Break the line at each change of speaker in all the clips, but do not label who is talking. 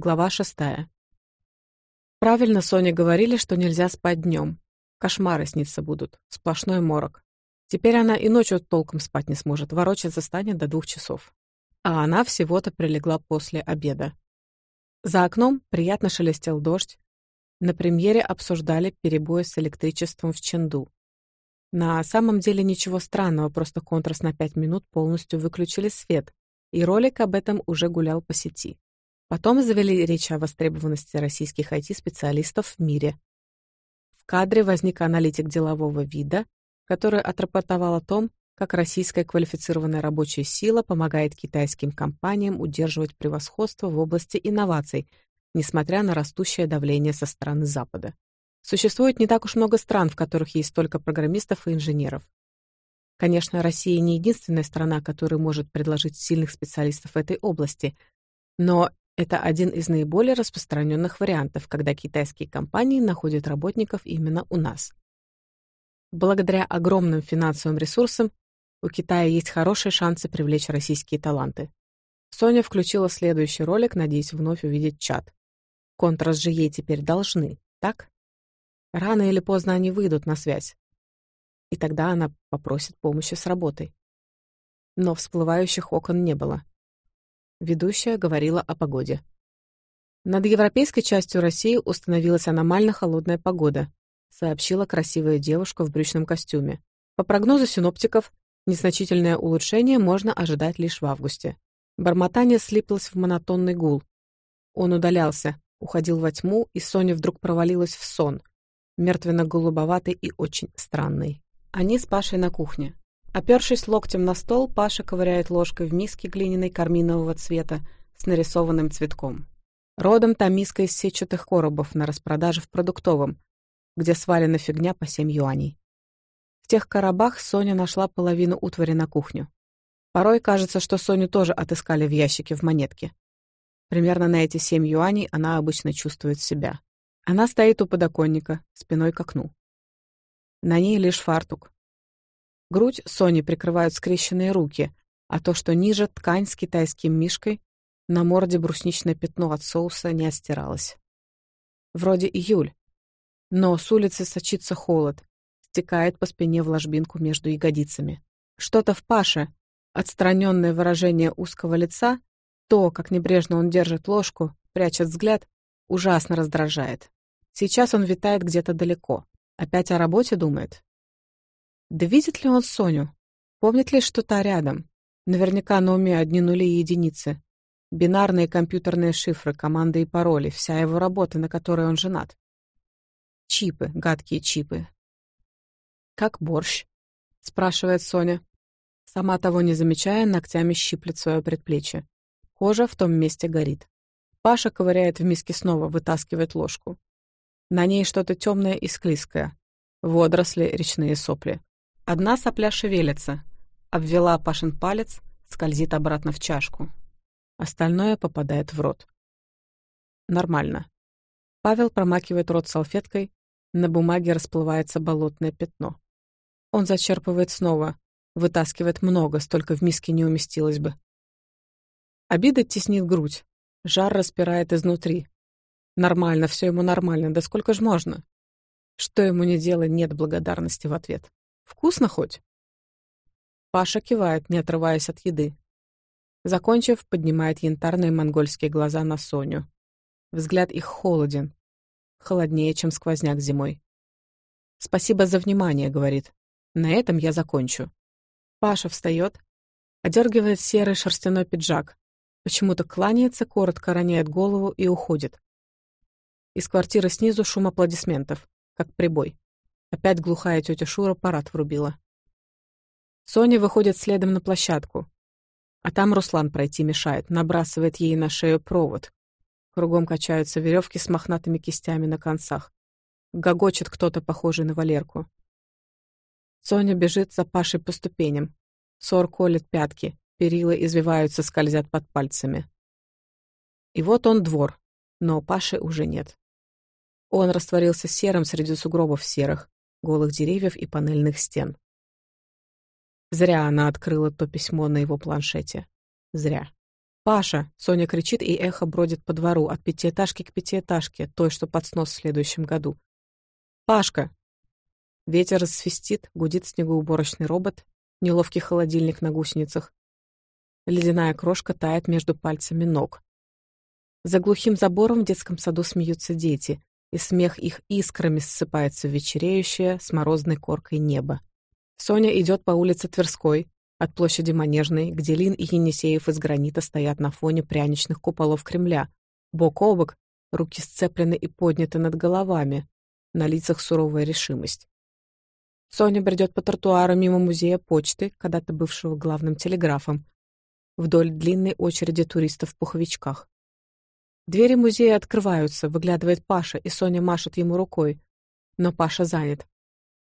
Глава шестая. Правильно Соня говорили, что нельзя спать днем. Кошмары снится будут. Сплошной морок. Теперь она и ночью толком спать не сможет, ворочаться станет до двух часов. А она всего-то прилегла после обеда. За окном приятно шелестел дождь. На премьере обсуждали перебои с электричеством в Ченду. На самом деле ничего странного, просто контраст на пять минут полностью выключили свет, и ролик об этом уже гулял по сети. Потом завели речь о востребованности российских IT-специалистов в мире. В кадре возник аналитик делового вида, который отрапортовал о том, как российская квалифицированная рабочая сила помогает китайским компаниям удерживать превосходство в области инноваций, несмотря на растущее давление со стороны Запада. Существует не так уж много стран, в которых есть столько программистов и инженеров. Конечно, Россия не единственная страна, которая может предложить сильных специалистов этой области, но это один из наиболее распространенных вариантов, когда китайские компании находят работников именно у нас. Благодаря огромным финансовым ресурсам у Китая есть хорошие шансы привлечь российские таланты. Соня включила следующий ролик, надеясь вновь увидеть чат. Контрас же ей теперь должны, так? Рано или поздно они выйдут на связь. И тогда она попросит помощи с работой. Но всплывающих окон не было. Ведущая говорила о погоде. Над европейской частью России установилась аномально холодная погода, сообщила красивая девушка в брючном костюме. По прогнозу синоптиков, незначительное улучшение можно ожидать лишь в августе. Бормотание слиплось в монотонный гул. Он удалялся, уходил во тьму, и Соня вдруг провалилась в сон, мертвенно-голубоватый и очень странный. Они с Пашей на кухне. Опершись локтем на стол, Паша ковыряет ложкой в миске глиняной карминового цвета с нарисованным цветком. Родом та миска из сетчатых коробов на распродаже в продуктовом, где свалена фигня по семь юаней. В тех коробах Соня нашла половину утвари на кухню. Порой кажется, что Соню тоже отыскали в ящике в монетке. Примерно на эти семь юаней она обычно чувствует себя. Она стоит у подоконника, спиной к окну. На ней лишь фартук, Грудь Сони прикрывают скрещенные руки, а то, что ниже ткань с китайским мишкой, на морде брусничное пятно от соуса не отстиралось. Вроде июль, но с улицы сочится холод, стекает по спине в ложбинку между ягодицами. Что-то в Паше, отстраненное выражение узкого лица, то, как небрежно он держит ложку, прячет взгляд, ужасно раздражает. Сейчас он витает где-то далеко. Опять о работе думает? Да видит ли он Соню? Помнит ли, что та рядом? Наверняка на уме одни нули и единицы. Бинарные компьютерные шифры, команды и пароли, вся его работа, на которой он женат. Чипы, гадкие чипы. «Как борщ?» — спрашивает Соня. Сама того не замечая, ногтями щиплет свое предплечье. Кожа в том месте горит. Паша ковыряет в миске снова, вытаскивает ложку. На ней что-то темное и склизкое. Водоросли, речные сопли. Одна сопля шевелится, обвела Пашин палец, скользит обратно в чашку. Остальное попадает в рот. Нормально. Павел промакивает рот салфеткой, на бумаге расплывается болотное пятно. Он зачерпывает снова, вытаскивает много, столько в миске не уместилось бы. Обида теснит грудь, жар распирает изнутри. Нормально, все ему нормально, да сколько ж можно? Что ему не делай, нет благодарности в ответ. «Вкусно хоть?» Паша кивает, не отрываясь от еды. Закончив, поднимает янтарные монгольские глаза на Соню. Взгляд их холоден. Холоднее, чем сквозняк зимой. «Спасибо за внимание», — говорит. «На этом я закончу». Паша встает, одергивает серый шерстяной пиджак, почему-то кланяется, коротко роняет голову и уходит. Из квартиры снизу шум аплодисментов, как прибой. Опять глухая тетя Шура парад врубила. Соня выходит следом на площадку. А там Руслан пройти мешает, набрасывает ей на шею провод. Кругом качаются веревки с мохнатыми кистями на концах. Гогочет кто-то, похожий на Валерку. Соня бежит за Пашей по ступеням. Сор колет пятки, перила извиваются, скользят под пальцами. И вот он двор, но Паши уже нет. Он растворился серым среди сугробов серых, голых деревьев и панельных стен. Зря она открыла то письмо на его планшете. Зря. «Паша!» — Соня кричит, и эхо бродит по двору от пятиэтажки к пятиэтажке, той, что под снос в следующем году. «Пашка!» Ветер свистит, гудит снегоуборочный робот, неловкий холодильник на гусеницах. Ледяная крошка тает между пальцами ног. За глухим забором в детском саду смеются дети и смех их искрами ссыпается в вечереющее с морозной коркой небо. Соня идет по улице Тверской, от площади Манежной, где Лин и Енисеев из гранита стоят на фоне пряничных куполов Кремля, бок о бок, руки сцеплены и подняты над головами, на лицах суровая решимость. Соня бредет по тротуару мимо музея почты, когда-то бывшего главным телеграфом, вдоль длинной очереди туристов в пуховичках. Двери музея открываются, выглядывает Паша, и Соня машет ему рукой. Но Паша занят.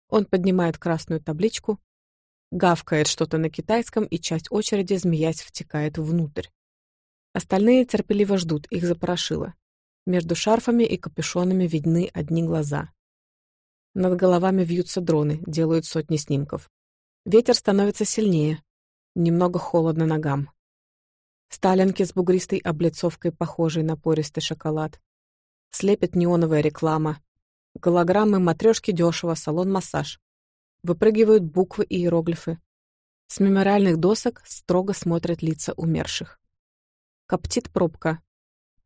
Он поднимает красную табличку, гавкает что-то на китайском, и часть очереди, змеясь, втекает внутрь. Остальные терпеливо ждут, их запорошило. Между шарфами и капюшонами видны одни глаза. Над головами вьются дроны, делают сотни снимков. Ветер становится сильнее. Немного холодно ногам. Сталинки с бугристой облицовкой, похожей на пористый шоколад. Слепит неоновая реклама. Голограммы матрешки дешево, салон-массаж. Выпрыгивают буквы и иероглифы. С мемориальных досок строго смотрят лица умерших. Коптит пробка.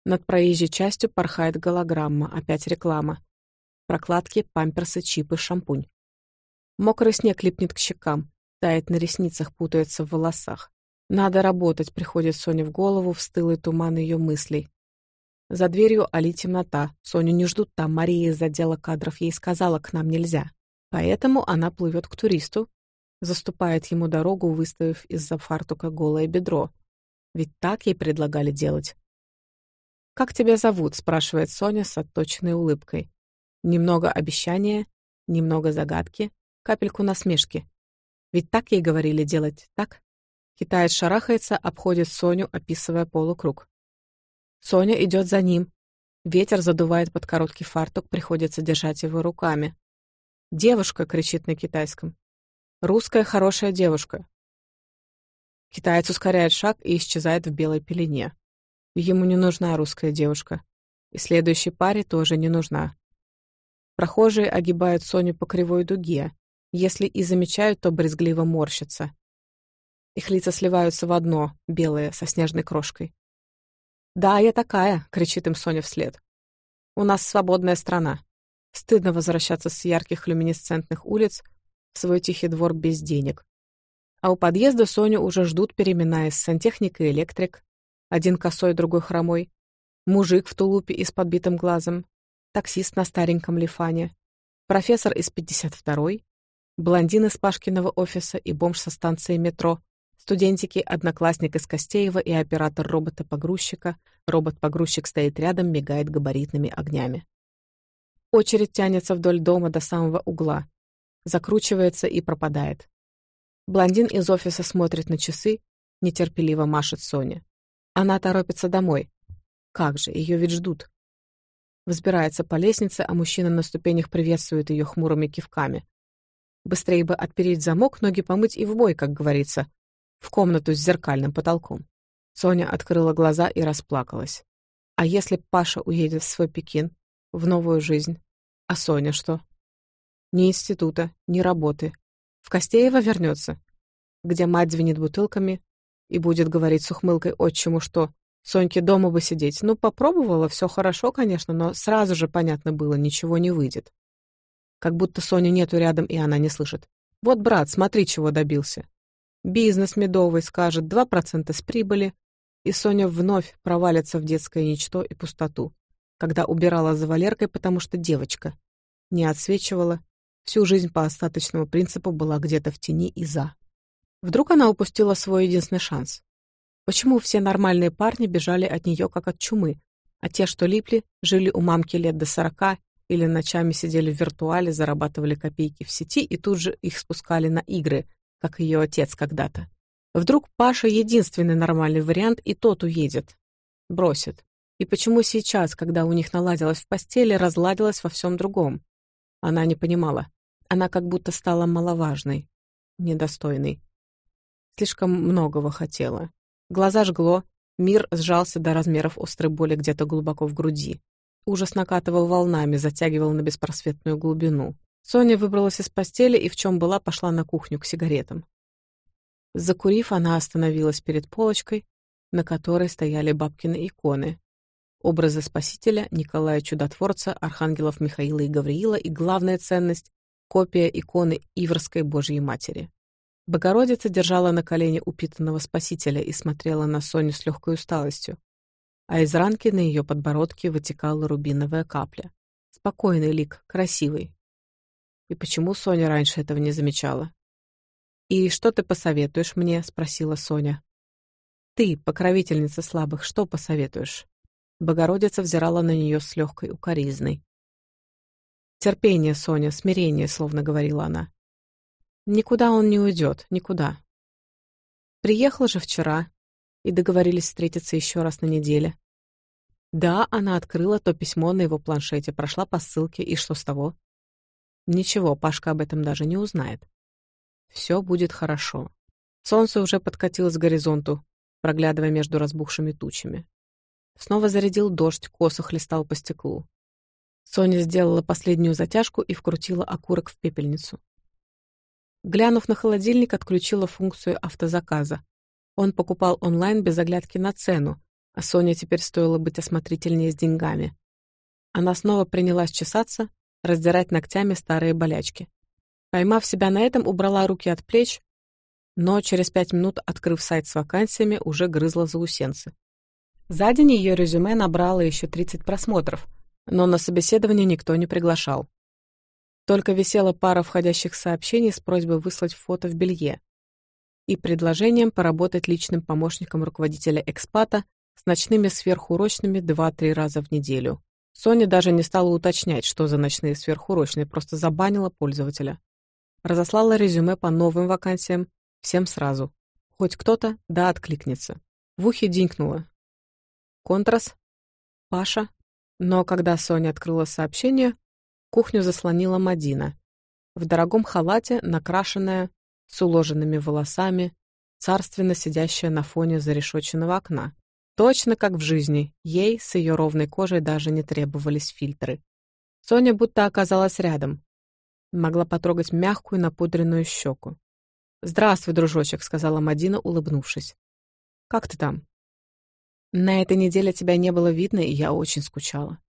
Над проезжей частью порхает голограмма, опять реклама. Прокладки, памперсы, чипы, шампунь. Мокрый снег липнет к щекам, тает на ресницах, путается в волосах. Надо работать, приходит Соне в голову в стылый туман ее мыслей. За дверью Али темнота. Соню не ждут там. Мария из отдела кадров ей сказала, к нам нельзя. Поэтому она плывет к туристу, заступает ему дорогу, выставив из-за фартука голое бедро. Ведь так ей предлагали делать. «Как тебя зовут?» — спрашивает Соня с отточенной улыбкой. Немного обещания, немного загадки, капельку насмешки. Ведь так ей говорили делать, так? Китаец шарахается, обходит Соню, описывая полукруг. Соня идет за ним. Ветер задувает под короткий фартук, приходится держать его руками. «Девушка!» — кричит на китайском. «Русская хорошая девушка!» Китаец ускоряет шаг и исчезает в белой пелене. Ему не нужна русская девушка. И следующей паре тоже не нужна. Прохожие огибают Соню по кривой дуге. Если и замечают, то брезгливо морщатся. Их лица сливаются в одно, белое со снежной крошкой. «Да, я такая!» — кричит им Соня вслед. «У нас свободная страна. Стыдно возвращаться с ярких люминесцентных улиц в свой тихий двор без денег. А у подъезда Соню уже ждут, переминаясь сантехник и электрик, один косой, другой хромой, мужик в тулупе и с подбитым глазом, таксист на стареньком лифане, профессор из 52-й, блондин из Пашкиного офиса и бомж со станции метро, Студентики, одноклассник из Костеева и оператор робота-погрузчика. Робот-погрузчик стоит рядом, мигает габаритными огнями. Очередь тянется вдоль дома до самого угла. Закручивается и пропадает. Блондин из офиса смотрит на часы, нетерпеливо машет Соне. Она торопится домой. Как же, ее ведь ждут. Взбирается по лестнице, а мужчина на ступенях приветствует ее хмурыми кивками. Быстрее бы отпереть замок, ноги помыть и в бой, как говорится — в комнату с зеркальным потолком. Соня открыла глаза и расплакалась. А если Паша уедет в свой Пекин, в новую жизнь? А Соня что? Ни института, ни работы. В Костеева вернется, где мать звенит бутылками и будет говорить с ухмылкой отчиму, что Соньке дома бы сидеть. Ну, попробовала, все хорошо, конечно, но сразу же понятно было, ничего не выйдет. Как будто Соню нету рядом, и она не слышит. Вот брат, смотри, чего добился. Бизнес медовый скажет 2% с прибыли, и Соня вновь провалится в детское ничто и пустоту, когда убирала за Валеркой, потому что девочка не отсвечивала, всю жизнь по остаточному принципу была где-то в тени и за. Вдруг она упустила свой единственный шанс. Почему все нормальные парни бежали от нее как от чумы, а те, что липли, жили у мамки лет до сорока или ночами сидели в виртуале, зарабатывали копейки в сети и тут же их спускали на игры, как ее отец когда-то. Вдруг Паша единственный нормальный вариант, и тот уедет. Бросит. И почему сейчас, когда у них наладилось в постели, разладилось во всем другом? Она не понимала. Она как будто стала маловажной, недостойной. Слишком многого хотела. Глаза жгло, мир сжался до размеров острой боли где-то глубоко в груди. Ужас накатывал волнами, затягивал на беспросветную глубину. Соня выбралась из постели и в чем была пошла на кухню к сигаретам. Закурив, она остановилась перед полочкой, на которой стояли бабкины иконы. Образы Спасителя, Николая Чудотворца, архангелов Михаила и Гавриила и, главная ценность, копия иконы Иверской Божьей Матери. Богородица держала на колене упитанного Спасителя и смотрела на Соню с легкой усталостью, а из ранки на ее подбородке вытекала рубиновая капля. Спокойный лик, красивый, и почему Соня раньше этого не замечала? «И что ты посоветуешь мне?» — спросила Соня. «Ты, покровительница слабых, что посоветуешь?» Богородица взирала на нее с легкой укоризной. «Терпение, Соня, смирение», — словно говорила она. «Никуда он не уйдет, никуда». Приехала же вчера, и договорились встретиться еще раз на неделе. Да, она открыла то письмо на его планшете, прошла по ссылке, и что с того? Ничего, Пашка об этом даже не узнает. Все будет хорошо. Солнце уже подкатилось к горизонту, проглядывая между разбухшими тучами. Снова зарядил дождь, косо хлестал по стеклу. Соня сделала последнюю затяжку и вкрутила окурок в пепельницу. Глянув на холодильник, отключила функцию автозаказа. Он покупал онлайн без оглядки на цену, а Соне теперь стоило быть осмотрительнее с деньгами. Она снова принялась чесаться, раздирать ногтями старые болячки. Поймав себя на этом, убрала руки от плеч, но через пять минут, открыв сайт с вакансиями, уже грызла заусенцы. За день ее резюме набрало еще 30 просмотров, но на собеседование никто не приглашал. Только висела пара входящих сообщений с просьбой выслать фото в белье и предложением поработать личным помощником руководителя экспата с ночными сверхурочными 2-3 раза в неделю. Соня даже не стала уточнять, что за ночные сверхурочные, просто забанила пользователя. Разослала резюме по новым вакансиям, всем сразу. Хоть кто-то, да откликнется. В ухе динькнуло. Контрас? Паша? Но когда Соня открыла сообщение, кухню заслонила Мадина. В дорогом халате, накрашенная, с уложенными волосами, царственно сидящая на фоне зарешоченного окна. Точно как в жизни, ей с ее ровной кожей даже не требовались фильтры. Соня будто оказалась рядом. Могла потрогать мягкую напудренную щеку. «Здравствуй, дружочек», — сказала Мадина, улыбнувшись. «Как ты там?» «На этой неделе тебя не было видно, и я очень скучала.